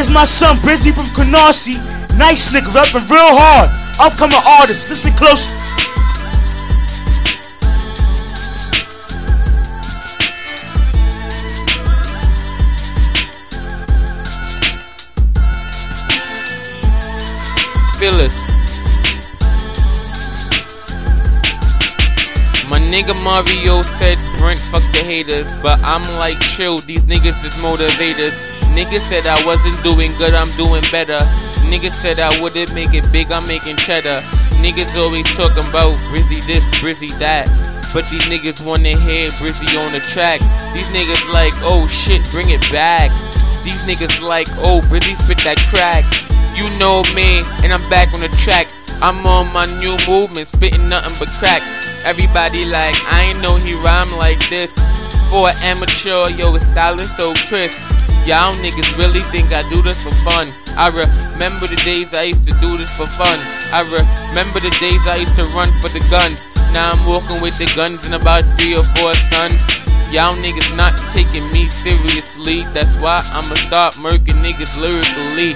is my son Brizzy from Canarsie. Nice nigga, rapping real hard. Upcoming artist, listen close. Phyllis. My nigga Mario said Brent fuck the haters, but I'm like chill, these niggas is motivators. Niggas said I wasn't doing good, I'm doing better. Niggas said I wouldn't make it big, I'm making cheddar. Niggas always talking about Brizzy this, Brizzy that. But these niggas wanna hear Brizzy on the track. These niggas like, oh shit, bring it back. These niggas like, oh, Brizzy spit that crack. You know me, and I'm back on the track. I'm on my new movement, spitting nothing but crack. Everybody like, I ain't know he rhyme like this. For an amateur, yo, his style is so crisp. Y'all niggas really think I do this for fun. I remember the days I used to do this for fun. I remember the days I used to run for the guns. Now I'm walking with the guns and about three or four sons. Y'all niggas not taking me seriously. That's why I'ma start murking niggas lyrically.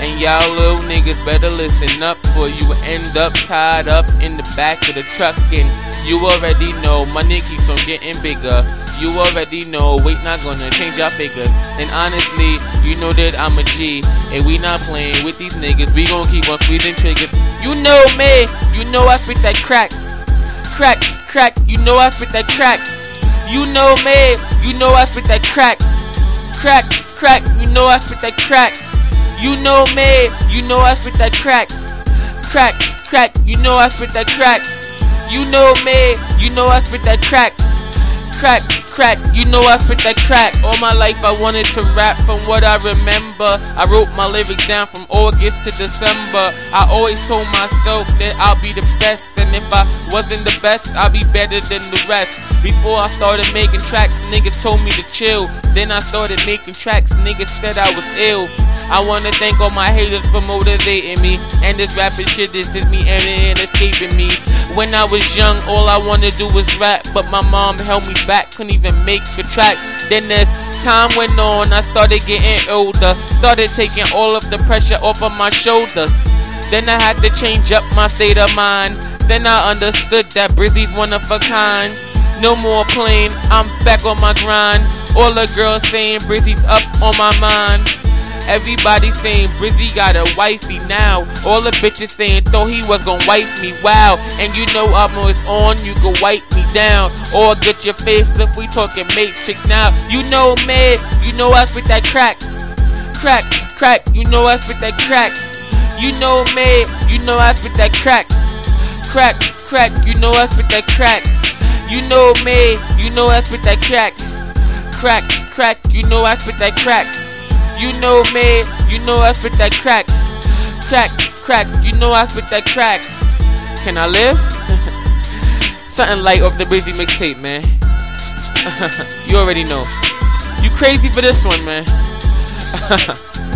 And y'all little niggas better listen up, for you end up tied up in the back of the truck. And you already know money keeps on getting bigger. You already know weight not gonna change our figures. And honestly, you know that I'm a G, and we not playing with these niggas. We gon' keep on squeezing triggers. You know me, you know I spit that crack, crack, crack. You know I spit that crack. You know me, you know I spit that crack, crack, crack. You know I spit that crack. You know me, you know I spit that crack. Crack, crack, you know I spit that crack. You know me, you know I spit that crack. Crack, crack, you know I spit that crack. All my life I wanted to rap from what I remember. I wrote my lyrics down from August to December. I always told myself that I'll be the best. And if I wasn't the best, I'd be better than the rest. Before I started making tracks, niggas told me to chill. Then I started making tracks, niggas said I was ill. I wanna thank all my haters for motivating me. And this rapping shit, is me and it ain't escaping me. When I was young, all I wanna do was rap, but my mom held me back, couldn't even make the track. Then as time went on, I started getting older, started taking all of the pressure off of my shoulders. Then I had to change up my state of mind. Then I understood that Brizzy's one of a kind. No more playing, I'm back on my grind. All the girls saying Brizzy's up on my mind. Everybody saying Brizzy got a wifey now. All the bitches saying thought he was gonna wipe me. Wow. And you know I'm always on, you can wipe me down. Or get your face if we talking Matrix now. You know me, you know us with that crack. Crack, crack, you know us with that crack. You know me, you know us with that crack. Crack, crack, you know us with that crack. You know me, you know us with that crack. Crack, crack, you know us with that crack. You know me, you know us with that crack. Crack, crack, you know I spit that crack. Can I live? Something light off the busy mixtape, man. you already know. You crazy for this one, man.